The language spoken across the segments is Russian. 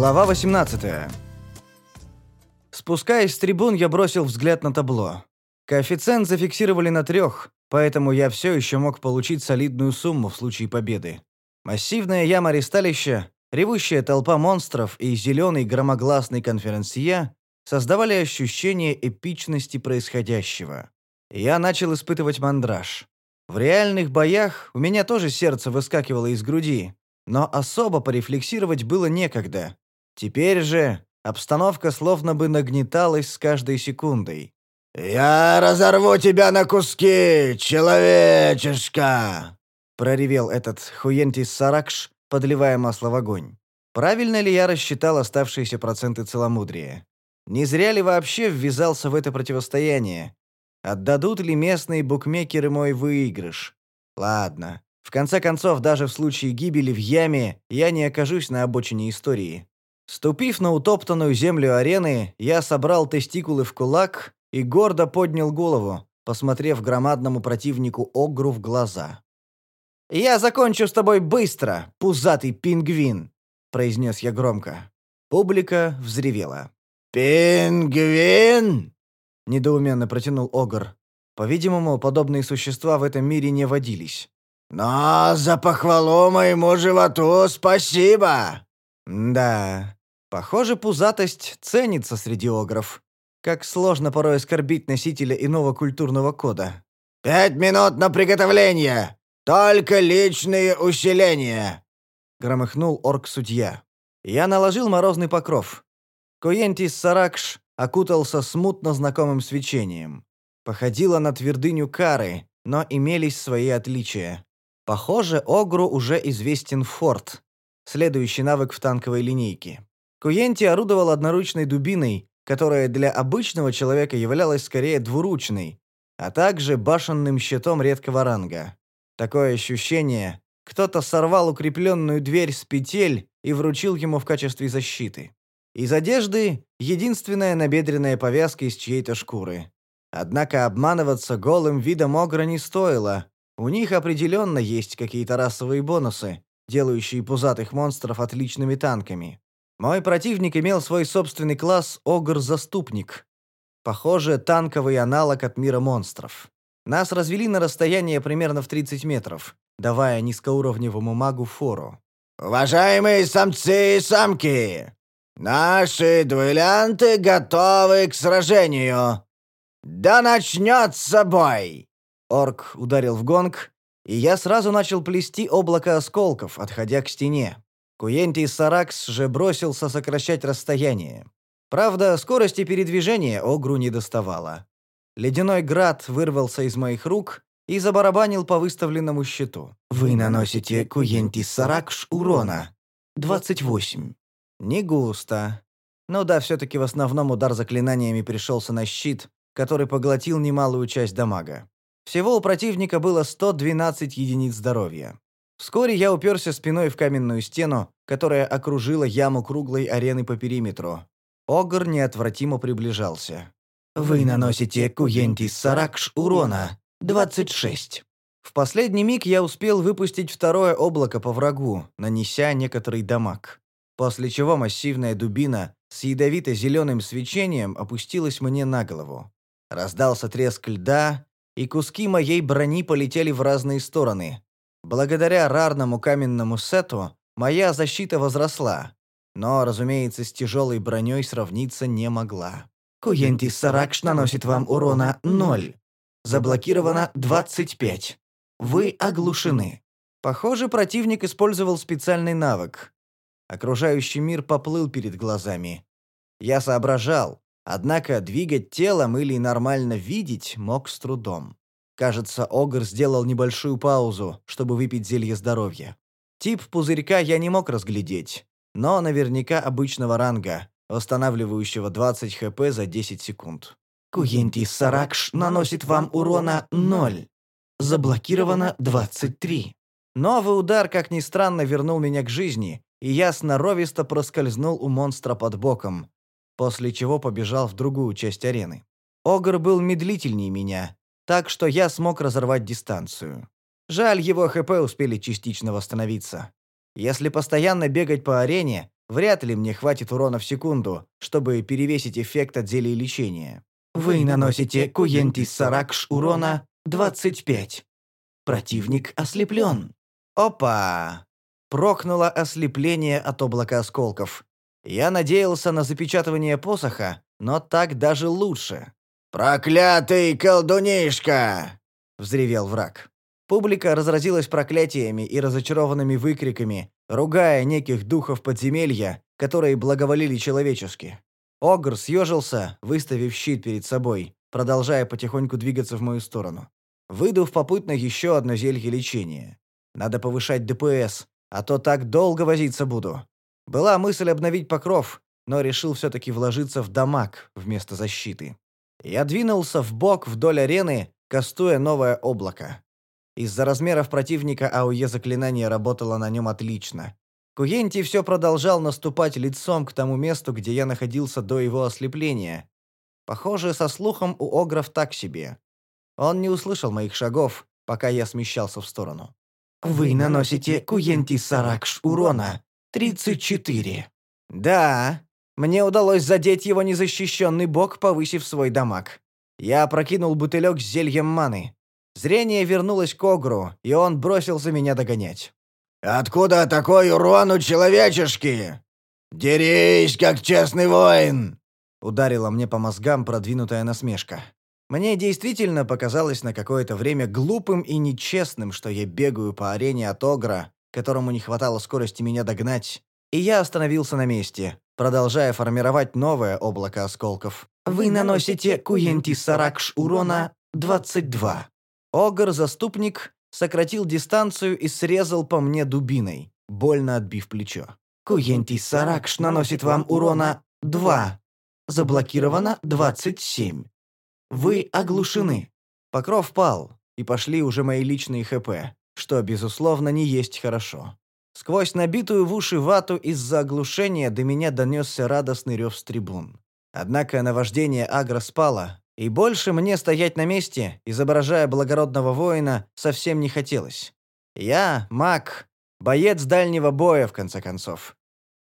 Глава 18. Спускаясь с трибун, я бросил взгляд на табло. Коэффициент зафиксировали на трех, поэтому я все еще мог получить солидную сумму в случае победы. Массивная яма ресталища, ревущая толпа монстров и зеленый громогласный конференсье создавали ощущение эпичности происходящего. Я начал испытывать мандраж. В реальных боях у меня тоже сердце выскакивало из груди, но особо порефлексировать было некогда. Теперь же обстановка словно бы нагнеталась с каждой секундой. «Я разорву тебя на куски, человечешка!» проревел этот Хуентис Саракш, подливая масло в огонь. Правильно ли я рассчитал оставшиеся проценты целомудрия? Не зря ли вообще ввязался в это противостояние? Отдадут ли местные букмекеры мой выигрыш? Ладно. В конце концов, даже в случае гибели в яме, я не окажусь на обочине истории. Ступив на утоптанную землю арены, я собрал тестикулы в кулак и гордо поднял голову, посмотрев громадному противнику Огру в глаза. «Я закончу с тобой быстро, пузатый пингвин!» – произнес я громко. Публика взревела. «Пингвин?» – недоуменно протянул Огр. По-видимому, подобные существа в этом мире не водились. «Но за похвалу моему животу спасибо!» «Да, похоже, пузатость ценится среди огров. Как сложно порой оскорбить носителя иного культурного кода». «Пять минут на приготовление! Только личные усиления!» Громыхнул орк-судья. Я наложил морозный покров. Коентис Саракш окутался смутно знакомым свечением. Походило на твердыню Кары, но имелись свои отличия. Похоже, Огру уже известен форт, следующий навык в танковой линейке. Куенти орудовал одноручной дубиной, которая для обычного человека являлась скорее двуручной, а также башенным щитом редкого ранга. Такое ощущение, кто-то сорвал укрепленную дверь с петель и вручил ему в качестве защиты. Из одежды – единственная набедренная повязка из чьей-то шкуры. Однако обманываться голым видом огра не стоило, у них определенно есть какие-то расовые бонусы, делающие пузатых монстров отличными танками. Мой противник имел свой собственный класс Огр-заступник. Похоже, танковый аналог от мира монстров. Нас развели на расстояние примерно в 30 метров, давая низкоуровневому магу фору. «Уважаемые самцы и самки! Наши дуэлянты готовы к сражению! Да начнется бой!» Орк ударил в гонг, и я сразу начал плести облако осколков, отходя к стене. Куентий Саракс же бросился сокращать расстояние. Правда, скорости передвижения Огру не доставало. Ледяной град вырвался из моих рук и забарабанил по выставленному щиту. «Вы наносите Куенти Саракш урона. 28». Не густо. Ну да, все-таки в основном удар заклинаниями пришелся на щит, который поглотил немалую часть дамага. Всего у противника было 112 единиц здоровья. Вскоре я уперся спиной в каменную стену, которая окружила яму круглой арены по периметру. Огр неотвратимо приближался. «Вы наносите Куентис Саракш урона. 26». В последний миг я успел выпустить второе облако по врагу, нанеся некоторый дамаг. После чего массивная дубина с ядовито-зеленым свечением опустилась мне на голову. Раздался треск льда, и куски моей брони полетели в разные стороны. Благодаря рарному каменному сету моя защита возросла, но, разумеется, с тяжелой броней сравниться не могла. Куентис Саракш наносит вам урона 0. Заблокировано 25. Вы оглушены. Похоже, противник использовал специальный навык. Окружающий мир поплыл перед глазами. Я соображал, Однако двигать телом или нормально видеть мог с трудом. Кажется, Огр сделал небольшую паузу, чтобы выпить зелье здоровья. Тип пузырька я не мог разглядеть, но наверняка обычного ранга, восстанавливающего 20 хп за 10 секунд. Куенти Саракш наносит вам урона 0. Заблокировано 23. Новый удар, как ни странно, вернул меня к жизни, и я сноровисто проскользнул у монстра под боком, после чего побежал в другую часть арены. Огр был медлительнее меня, так что я смог разорвать дистанцию. Жаль, его ХП успели частично восстановиться. Если постоянно бегать по арене, Вряд ли мне хватит урона в секунду, чтобы перевесить эффект от зелий лечения. Вы наносите Куентис Саракш урона 25. Противник ослеплен. Опа! Прокнуло ослепление от облака осколков. Я надеялся на запечатывание посоха, но так даже лучше. «Проклятый колдунишка!» — взревел враг. Публика разразилась проклятиями и разочарованными выкриками, ругая неких духов подземелья, которые благоволили человечески. Огр съежился, выставив щит перед собой, продолжая потихоньку двигаться в мою сторону. Выдув попутно еще одно зелье лечения. Надо повышать ДПС, а то так долго возиться буду. Была мысль обновить покров, но решил все-таки вложиться в дамаг вместо защиты. Я двинулся в бок вдоль арены, кастуя новое облако. Из-за размеров противника АУЕ заклинание работало на нем отлично. Куенти все продолжал наступать лицом к тому месту, где я находился до его ослепления. Похоже, со слухом у Огров так себе. Он не услышал моих шагов, пока я смещался в сторону. Вы наносите Куенти Саракш урона 34. Да, мне удалось задеть его незащищенный бок, повысив свой дамаг. Я опрокинул бутылек с зельем маны. Зрение вернулось к Огру, и он бросился меня догонять. «Откуда такой урон у человечешки? Дерись, как честный воин!» Ударила мне по мозгам продвинутая насмешка. Мне действительно показалось на какое-то время глупым и нечестным, что я бегаю по арене от Огра, которому не хватало скорости меня догнать, и я остановился на месте, продолжая формировать новое облако осколков. Вы наносите Куенти Саракш урона 22. Огр-заступник сократил дистанцию и срезал по мне дубиной, больно отбив плечо. Куенти Саракш наносит вам урона 2. Заблокировано 27. Вы оглушены. Покров пал, и пошли уже мои личные ХП, что, безусловно, не есть хорошо. Сквозь набитую в уши вату из-за оглушения до меня донесся радостный рев с трибун. Однако наваждение агро спало, и больше мне стоять на месте, изображая благородного воина, совсем не хотелось. Я маг, боец дальнего боя, в конце концов.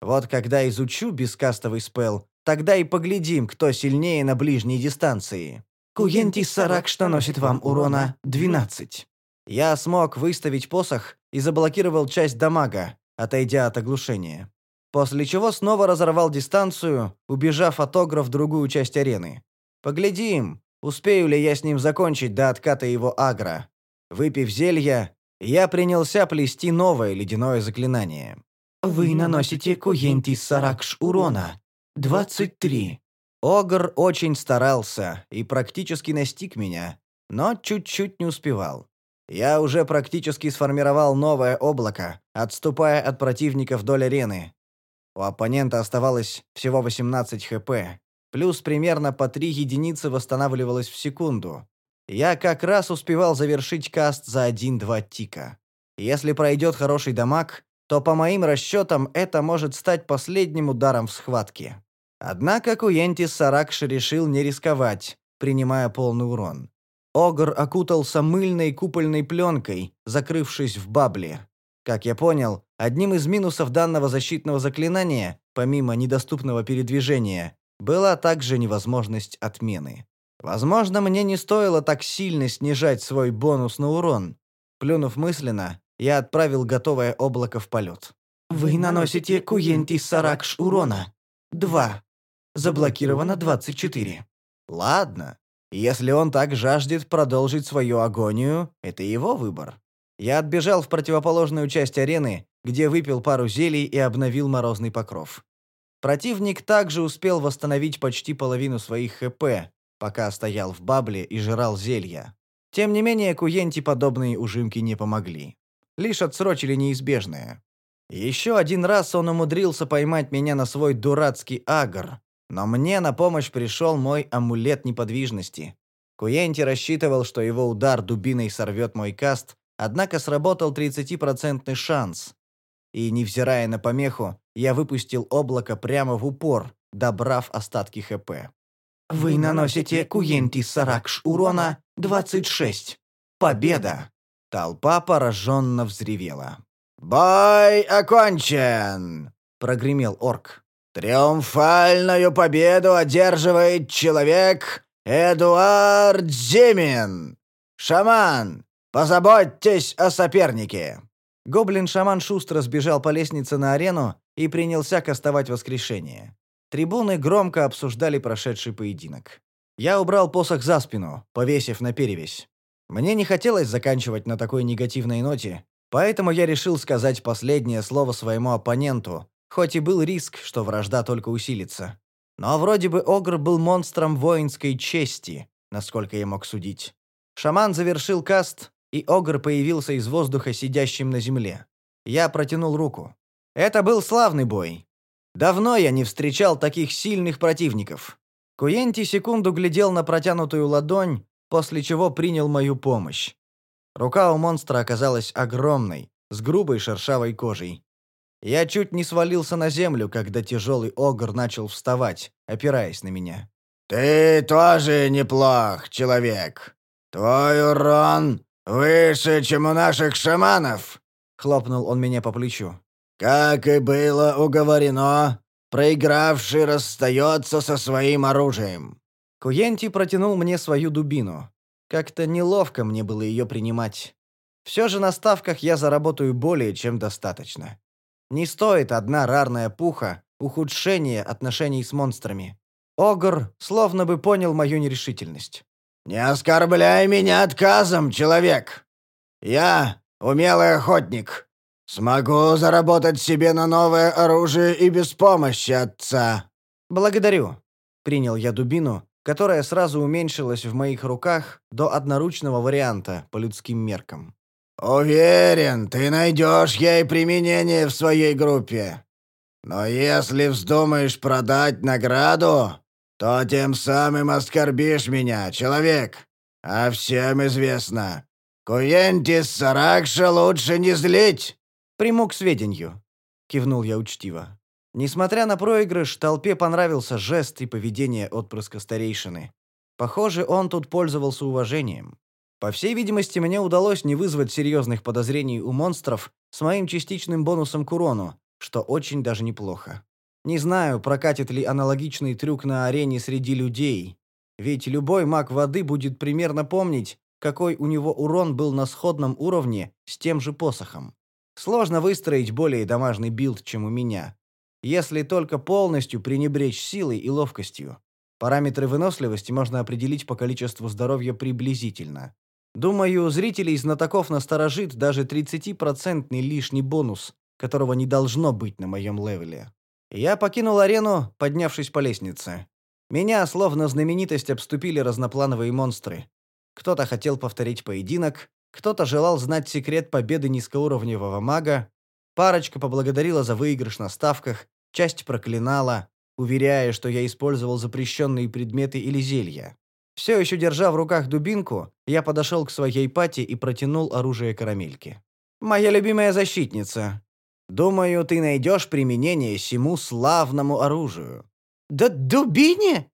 Вот когда изучу бескастовый спел, тогда и поглядим, кто сильнее на ближней дистанции. Куенти Сарак, что носит вам урона 12. Я смог выставить посох и заблокировал часть дамага, отойдя от оглушения. После чего снова разорвал дистанцию, убежав от Огра в другую часть арены. Поглядим, успею ли я с ним закончить до отката его агро. Выпив зелья, я принялся плести новое ледяное заклинание. Вы наносите Куенти Саракш урона. 23. Огр очень старался и практически настиг меня, но чуть-чуть не успевал. Я уже практически сформировал новое облако, отступая от противника вдоль арены. У оппонента оставалось всего 18 хп, Плюс примерно по 3 единицы восстанавливалось в секунду. Я как раз успевал завершить каст за 1-2 тика. Если пройдет хороший дамаг, то по моим расчетам это может стать последним ударом в схватке. Однако Куентис Саракш решил не рисковать, принимая полный урон. Огр окутался мыльной купольной пленкой, закрывшись в бабле. Как я понял, одним из минусов данного защитного заклинания, помимо недоступного передвижения, была также невозможность отмены. Возможно, мне не стоило так сильно снижать свой бонус на урон. Плюнув мысленно, я отправил готовое облако в полет. Вы наносите Куенти Саракш урона. 2. Заблокировано 24. Ладно. Если он так жаждет продолжить свою агонию, это его выбор. Я отбежал в противоположную часть арены, где выпил пару зелий и обновил морозный покров. Противник также успел восстановить почти половину своих ХП, пока стоял в бабле и жрал зелья. Тем не менее, Куенти подобные ужимки не помогли. Лишь отсрочили неизбежное. Еще один раз он умудрился поймать меня на свой дурацкий агр, но мне на помощь пришел мой амулет неподвижности. Куенти рассчитывал, что его удар дубиной сорвет мой каст, однако сработал 30% шанс. И, невзирая на помеху, я выпустил облако прямо в упор, добрав остатки ХП. Вы наносите Куенти Саракш урона 26. Победа! Толпа пораженно взревела. «Бой окончен!» прогремел орк. «Триумфальную победу одерживает человек Эдуард Зимин! Шаман, позаботьтесь о сопернике!» Гоблин-шаман шустро сбежал по лестнице на арену и принялся кастовать воскрешение. Трибуны громко обсуждали прошедший поединок. Я убрал посох за спину, повесив на перевязь. Мне не хотелось заканчивать на такой негативной ноте, поэтому я решил сказать последнее слово своему оппоненту, хоть и был риск, что вражда только усилится. Но вроде бы Огр был монстром воинской чести, насколько я мог судить. Шаман завершил каст, и Огр появился из воздуха сидящим на земле. Я протянул руку. Это был славный бой. Давно я не встречал таких сильных противников. Куенти секунду глядел на протянутую ладонь, после чего принял мою помощь. Рука у монстра оказалась огромной, с грубой шершавой кожей. Я чуть не свалился на землю, когда тяжелый огр начал вставать, опираясь на меня. «Ты тоже неплох, человек. Твой урон выше, чем у наших шаманов!» Хлопнул он меня по плечу. «Как и было уговорено, проигравший расстается со своим оружием. Куенти протянул мне свою дубину. Как-то неловко мне было ее принимать. Все же на ставках я заработаю более чем достаточно. Не стоит одна рарная пуха ухудшение отношений с монстрами. Огр словно бы понял мою нерешительность. «Не оскорбляй меня отказом, человек! Я умелый охотник. Смогу заработать себе на новое оружие и без помощи отца». «Благодарю», — принял я дубину, которая сразу уменьшилась в моих руках до одноручного варианта по людским меркам. «Уверен, ты найдешь ей применение в своей группе. Но если вздумаешь продать награду, то тем самым оскорбишь меня, человек. А всем известно, Куентис Саракша лучше не злить». «Приму к сведению», — кивнул я учтиво. Несмотря на проигрыш, толпе понравился жест и поведение отпрыска старейшины. Похоже, он тут пользовался уважением. По всей видимости, мне удалось не вызвать серьезных подозрений у монстров с моим частичным бонусом к урону, что очень даже неплохо. Не знаю, прокатит ли аналогичный трюк на арене среди людей, ведь любой маг воды будет примерно помнить, какой у него урон был на сходном уровне с тем же посохом. Сложно выстроить более домашний билд, чем у меня, если только полностью пренебречь силой и ловкостью. Параметры выносливости можно определить по количеству здоровья приблизительно. Думаю, зрителей знатоков насторожит даже 30% лишний бонус, которого не должно быть на моем левеле. Я покинул арену, поднявшись по лестнице. Меня, словно знаменитость, обступили разноплановые монстры. Кто-то хотел повторить поединок, кто-то желал знать секрет победы низкоуровневого мага, парочка поблагодарила за выигрыш на ставках, часть проклинала, уверяя, что я использовал запрещенные предметы или зелья. Все еще держа в руках дубинку, я подошел к своей пати и протянул оружие карамельки. «Моя любимая защитница. Думаю, ты найдешь применение сему славному оружию». «Да дубине?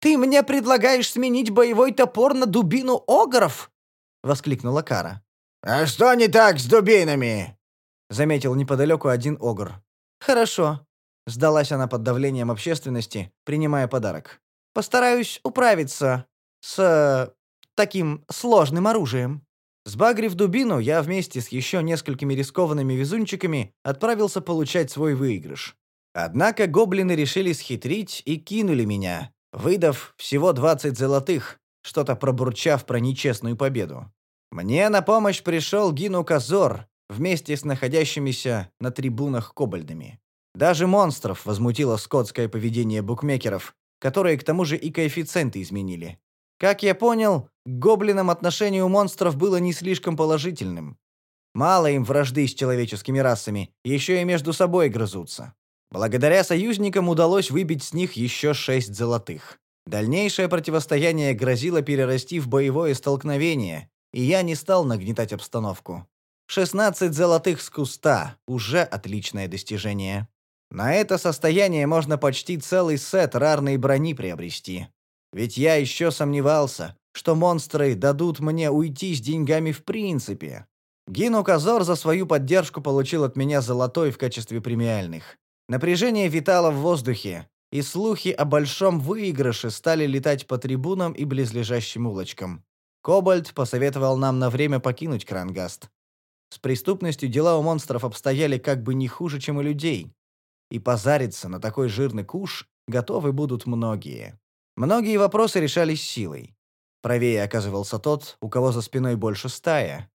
Ты мне предлагаешь сменить боевой топор на дубину огров?» — воскликнула Кара. «А что не так с дубинами?» — заметил неподалеку один огр. «Хорошо», — сдалась она под давлением общественности, принимая подарок. «Постараюсь управиться с... таким сложным оружием». Сбагрив дубину, я вместе с еще несколькими рискованными везунчиками отправился получать свой выигрыш. Однако гоблины решили схитрить и кинули меня, выдав всего 20 золотых, что-то пробурчав про нечестную победу. Мне на помощь пришел Гину Казор вместе с находящимися на трибунах кобальдами. Даже монстров возмутило скотское поведение букмекеров, которые к тому же и коэффициенты изменили. Как я понял, к гоблинам отношение у монстров было не слишком положительным. Мало им вражды с человеческими расами, еще и между собой грызутся. Благодаря союзникам удалось выбить с них еще шесть золотых. Дальнейшее противостояние грозило перерасти в боевое столкновение, и я не стал нагнетать обстановку. 16 золотых с куста – уже отличное достижение. На это состояние можно почти целый сет рарной брони приобрести. Ведь я еще сомневался, что монстры дадут мне уйти с деньгами в принципе. Гину Казор за свою поддержку получил от меня золотой в качестве премиальных. Напряжение витало в воздухе, и слухи о большом выигрыше стали летать по трибунам и близлежащим улочкам. Кобальт посоветовал нам на время покинуть Крангаст. С преступностью дела у монстров обстояли как бы не хуже, чем у людей. И позариться на такой жирный куш готовы будут многие. Многие вопросы решались силой. Правее оказывался тот, у кого за спиной больше стая.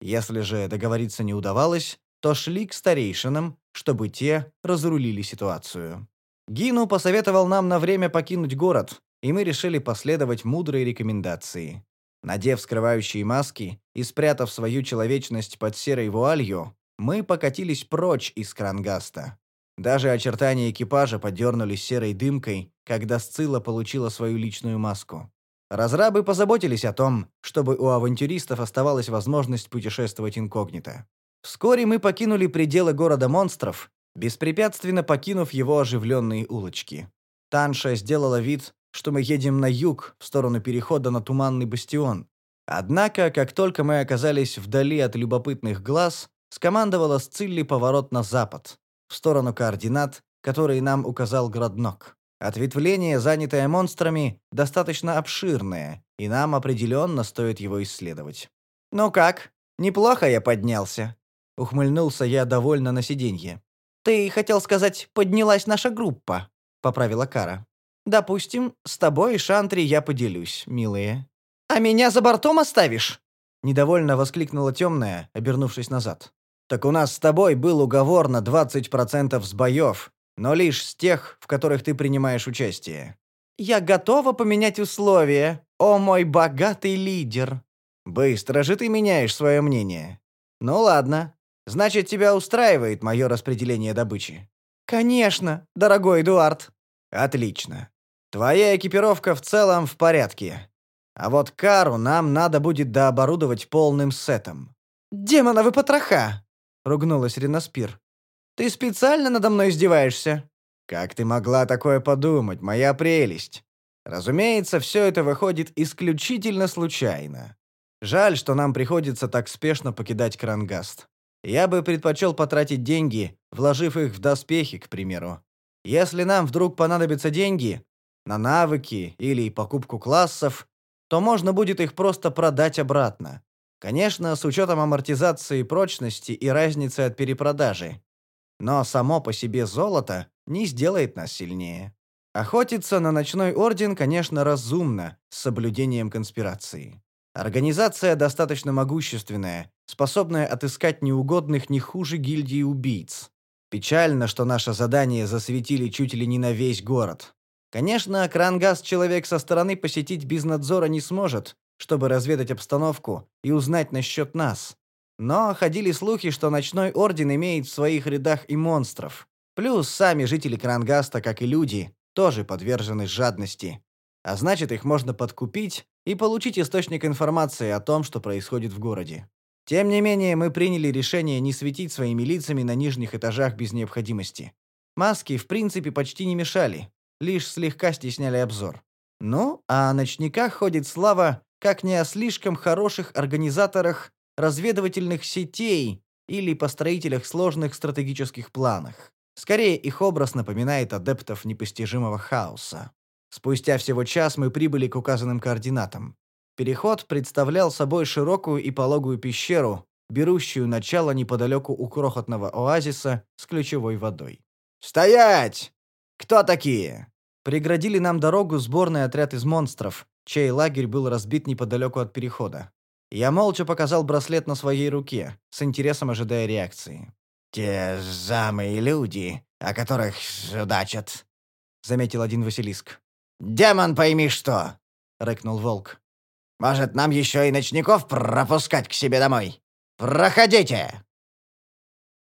Если же договориться не удавалось, то шли к старейшинам, чтобы те разрулили ситуацию. Гину посоветовал нам на время покинуть город, и мы решили последовать мудрой рекомендации. Надев скрывающие маски и спрятав свою человечность под серой вуалью, мы покатились прочь из Крангаста. Даже очертания экипажа подернулись серой дымкой, когда Сцилла получила свою личную маску. Разрабы позаботились о том, чтобы у авантюристов оставалась возможность путешествовать инкогнито. Вскоре мы покинули пределы города монстров, беспрепятственно покинув его оживленные улочки. Танша сделала вид, что мы едем на юг, в сторону перехода на Туманный бастион. Однако, как только мы оказались вдали от любопытных глаз, скомандовала Сцилли поворот на запад, в сторону координат, которые нам указал Граднок. Ответвление, занятое монстрами, достаточно обширное, и нам определенно стоит его исследовать. «Ну как? Неплохо я поднялся», — ухмыльнулся я довольно на сиденье. «Ты хотел сказать, поднялась наша группа», — поправила Кара. Допустим, с тобой, Шантри, я поделюсь, милые. А меня за бортом оставишь? Недовольно воскликнула темная, обернувшись назад. Так у нас с тобой был уговор на 20% с боев, но лишь с тех, в которых ты принимаешь участие. Я готова поменять условия, о мой богатый лидер. Быстро же ты меняешь свое мнение. Ну ладно. Значит, тебя устраивает мое распределение добычи. Конечно, дорогой Эдуард. Отлично. Твоя экипировка в целом в порядке. А вот Кару нам надо будет дооборудовать полным сетом». «Демоновы потроха!» — ругнулась Ренаспир. «Ты специально надо мной издеваешься?» «Как ты могла такое подумать, моя прелесть?» Разумеется, все это выходит исключительно случайно. Жаль, что нам приходится так спешно покидать Крангаст. Я бы предпочел потратить деньги, вложив их в доспехи, к примеру. Если нам вдруг понадобятся деньги, на навыки или покупку классов, то можно будет их просто продать обратно. Конечно, с учетом амортизации прочности и разницы от перепродажи. Но само по себе золото не сделает нас сильнее. Охотиться на ночной орден, конечно, разумно, с соблюдением конспирации. Организация достаточно могущественная, способная отыскать неугодных не хуже гильдии убийц. Печально, что наше задание засветили чуть ли не на весь город. Конечно, Крангас человек со стороны посетить без надзора не сможет, чтобы разведать обстановку и узнать насчет нас. Но ходили слухи, что Ночной Орден имеет в своих рядах и монстров. Плюс сами жители Крангаста, как и люди, тоже подвержены жадности. А значит, их можно подкупить и получить источник информации о том, что происходит в городе. Тем не менее, мы приняли решение не светить своими лицами на нижних этажах без необходимости. Маски, в принципе, почти не мешали лишь слегка стесняли обзор. Ну, а о ночниках ходит слава, как не о слишком хороших организаторах разведывательных сетей или построителях сложных стратегических планах. Скорее, их образ напоминает адептов непостижимого хаоса. Спустя всего час мы прибыли к указанным координатам. Переход представлял собой широкую и пологую пещеру, берущую начало неподалеку у крохотного оазиса с ключевой водой. «Стоять!» «Кто такие?» Преградили нам дорогу сборный отряд из монстров, чей лагерь был разбит неподалеку от перехода. Я молча показал браслет на своей руке, с интересом ожидая реакции. «Те самые люди, о которых судачат», — заметил один Василиск. «Демон пойми что!» — рыкнул волк. «Может, нам еще и ночников пропускать к себе домой? Проходите!»